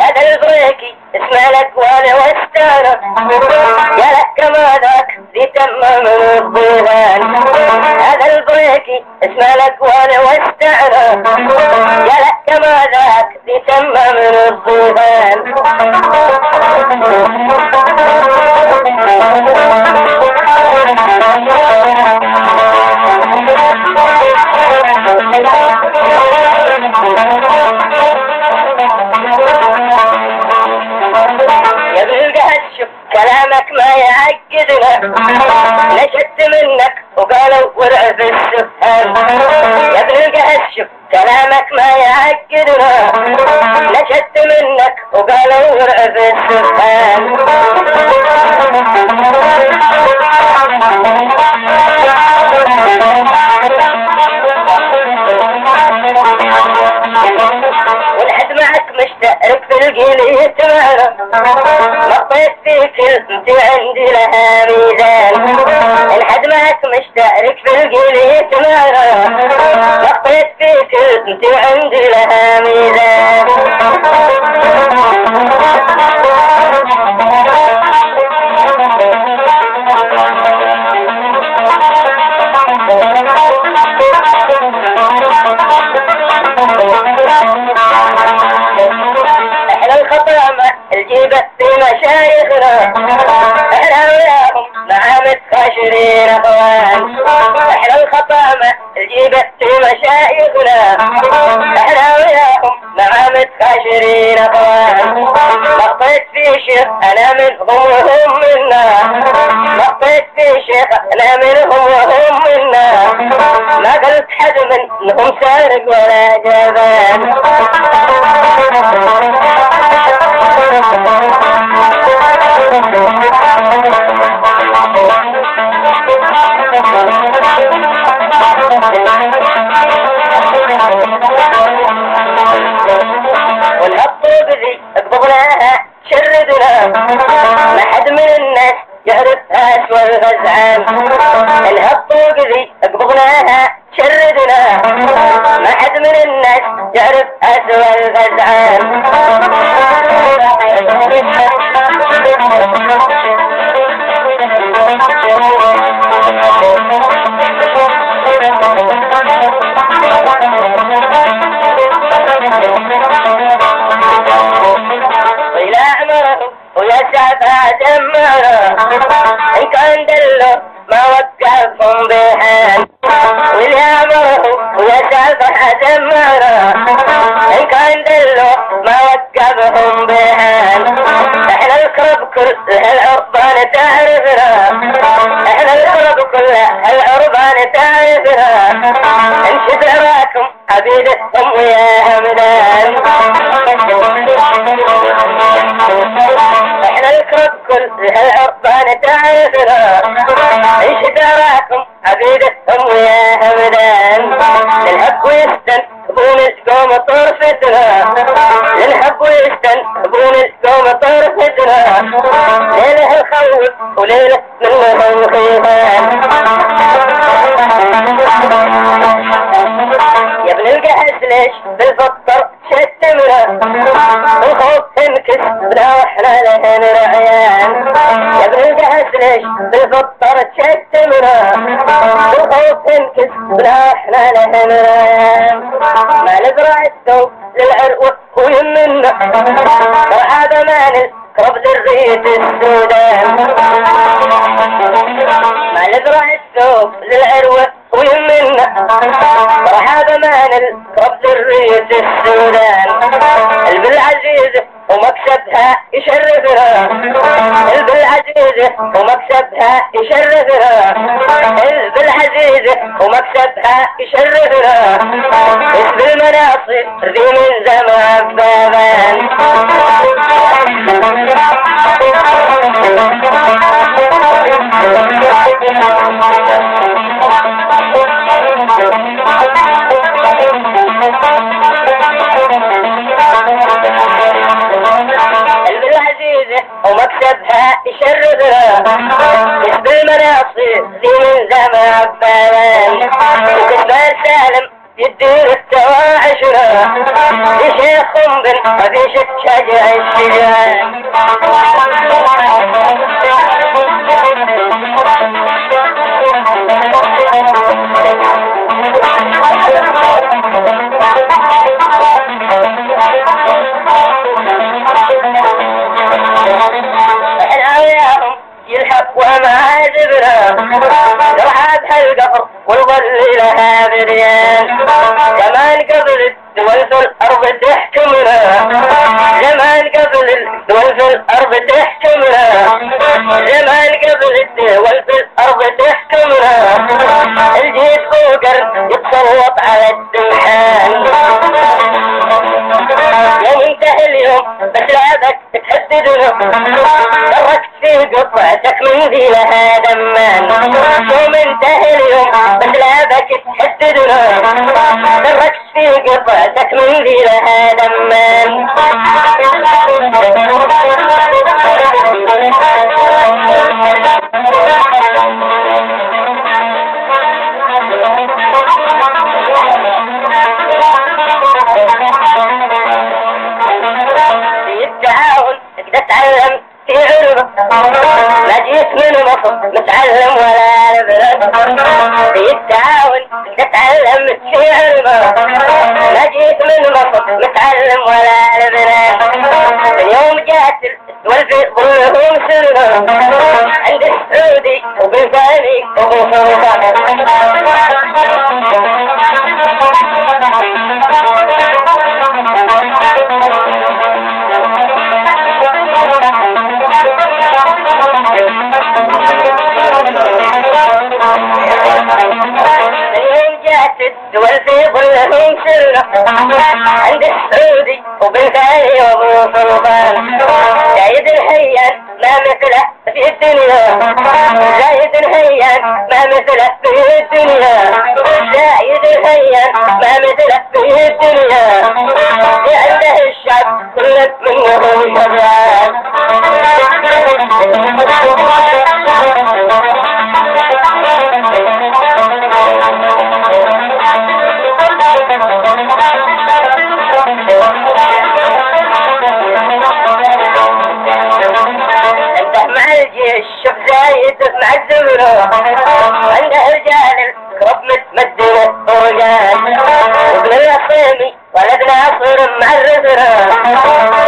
هذا البريكي اسمع لك وانا واستانا يا لك كما ذاك ذي تمام الظلال هذا البريكي اسمع لك وانا واستانا يا لك كما ذاك ذي تمام الظلال ما يعقدنا نشدت منك وقالوا ورع في السفهان والحد معك مشترك في القيل تمارا مطيت فيك انت عندي لها ميزان. الحد معك مشترك في القيل تمارا مطيت فيك أنت عندي لها ميزان. الجيبة في مشايخنا إحنا وياهم مع متخاشرين اخوان إحنا الخطامة الجيبة مشايخنا. إحنا وياهم مع متخاشرين أخوان. مخطيت في شيخ أنا منهم وهم منا. مخطيت في شيخ أنا منهم وهم منا. ما قلت حد منهم سارق ولا جبان. الغزعان الهطوب ذي اقبضناها شردنا ما حد من الناس يعرفها سوى الغزعان. أعمره ويسعفها دمره إن كان دله ما وقفهم بحال واللي أمره ويسعفها دمره إن كان دله ما وقفهم بحال إحنا الكرب كل هالعربان تعرفنا إحنا الكرب كل هالعربان تعرفنا انشد عراكم عبيدتهم ويا همدان إحنا الكرب كل هالعربان تعرفنا انشد عراكم عبيدتهم ويا همدان للحق ويستن بون القوم طرفتنا للحب ويستن بون القوم طرفتنا ليله الخوف وليله منهم خيفان يا ابن القهس ليش بالفطر بلا وإحنا لهن رعيان يا ابن القهس ليش بالفطر شتمنا الخوف تنكس بلا وإحنا لهن رعيان ما نزرع الثوب للعروة ويمنا وهذا ما نكرب ذرية السودان ما نزرع الثوب للعروة ويمنا هذا ما نكرب ذرية السودان. البالعزيزة ومكسبها يشرفنا. البالعزيزة ومكسبها يشرفنا. البالعزيزة ومكسبها يشرفنا. اسم المناصب ذي من زمان بابان العزيزة ومكسبها يشرفنا اسم المناصب ذي من زمان بابان العالم يدين التواعشنا لشيخ بن ابي شجع الشجاع لها بريان زمان قبل الدول في الأرض تحكمنا زمان قبل الدول في الأرض تحكمنا زمان قبل الدول في الأرض تحكمنا الجيش فوقر يتسلط على الدمحان يوم انتهى اليوم بس لعبك تركت في قطعتك من ذي لها دمان اليوم ذي لها دمان ما جيت من مصر متعلم ولا البلد في التعاون تقدر تعلم في علم ما جيت من مصر متعلم ولا البلد اليوم جات الدول في ظلهم سنة عند السعودي وبالفاني. اليوم في ظلهم سنة عند السعودي وبالفاني وابو سلطان زايد الهيان ما مثله في الدنيا زايد الهيان ما مثله في الدنيا زايد الهيان ما مثله في الدنيا لأنه الشعب كله منه شبعان الزمرة عنده رجال الكرب متمدنة ورجال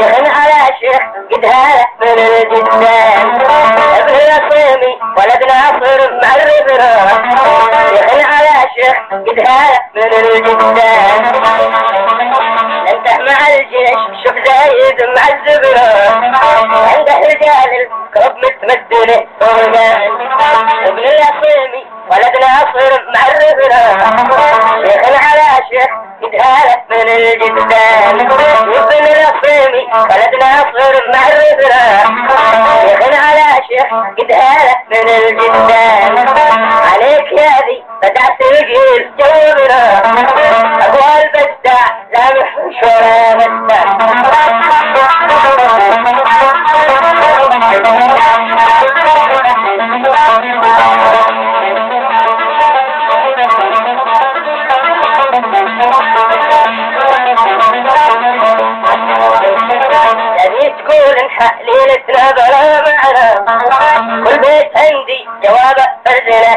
شيخ على شيخ قد من الجدان ابن الخيمي ولد ناصر مع الرزرة شيخ على شيخ قد من الجدان انت مع الجيش شوف زايد مع الزبرة. عنده رجال الكرب متمدنة ورجال ابن العصيمي ولد ناصر مع الربرة شيخ على شيخ يتهالك من الجدان ابن العصيمي ولد ناصر مع الربرة شيخ على شيخ يتهالك من الجدان عليك يا ذي بدعت الجيل جوبنا تبي تقول انحق ليلتنا بلا معنى. كل بيت عندي جوابه فرزنا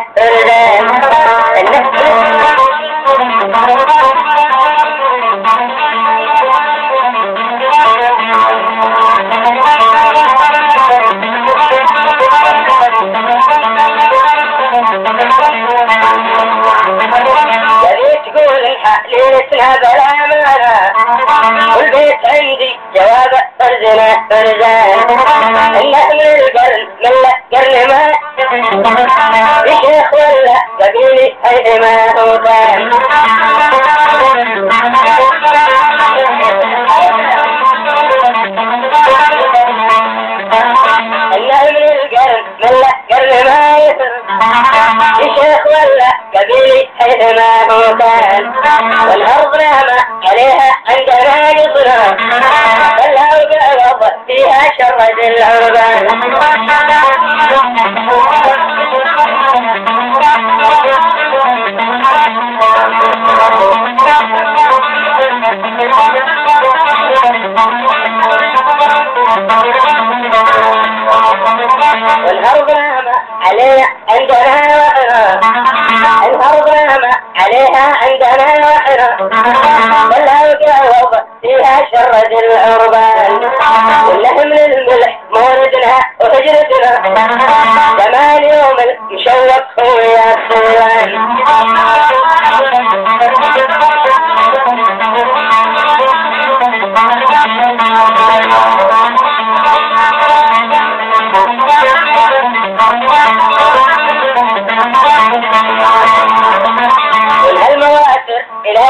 انحق ليلتنا بلا معنى. كل بيت عندي جوابه فرزنا فرزان انه من القرن من القرن ما بشيخ ولا قبيلي هيد ما هو بشيخ ولا قبيلي ما هو كان والارض نامة عليها عندنا قصنا فالهو بالغض فيها شرد العربان والأرض عليها عندنا وحنا الأرض عليها عندنا وحنا والهوى جاوب فيها شرد العربان واللحم للملح موردنا وهجرتنا زمان يوم المشوق خويا الصوان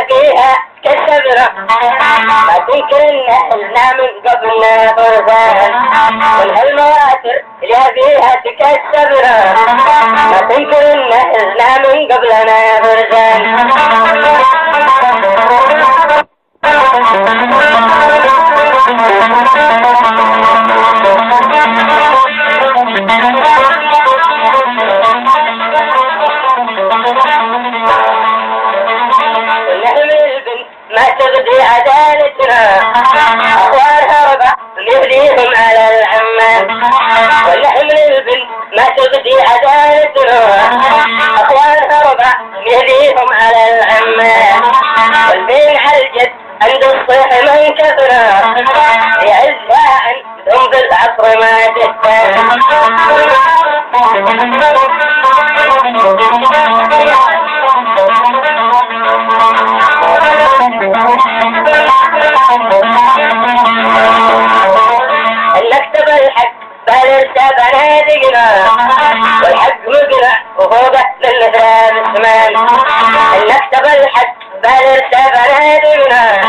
فيها كالسبرة ما تنكر النهلنا من قبلنا فرسان والهالمواسر إلى فيها تكالسبرة ما تنكر النهلنا من قبلنا فرسان ونعم من كثرة يعزها عندهم بالعصر ما المكتب الحق بلرسى بنادقنا والحق مقنع وفوقه للنثران السمان المكتب الحق. بنادقنا والحق مقنع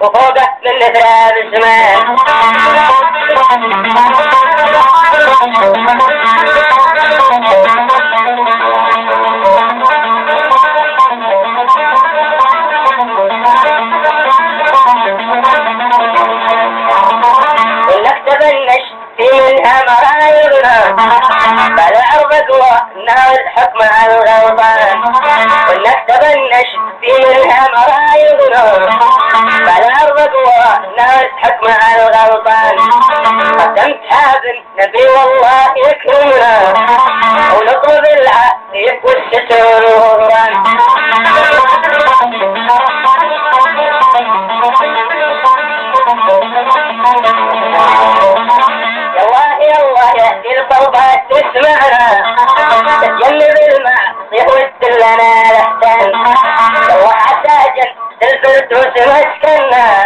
وفوقه للنثران السمان والنكتب النش في منها مرايضنا. قوى النار الحكم على الغلطان والنكتب النش في منها مرايضنا فالعرض قوى النار الحكم على الغلطان قدمت حابن نبي والله يكرمنا ونطلب العافية والستر والغفران يالله يالله يهدي القلبات تسمعنا تتجنب المعصية وتدلنا الاحسان يالله عساجا الفردوس مسكنا وتحسن الخاء هي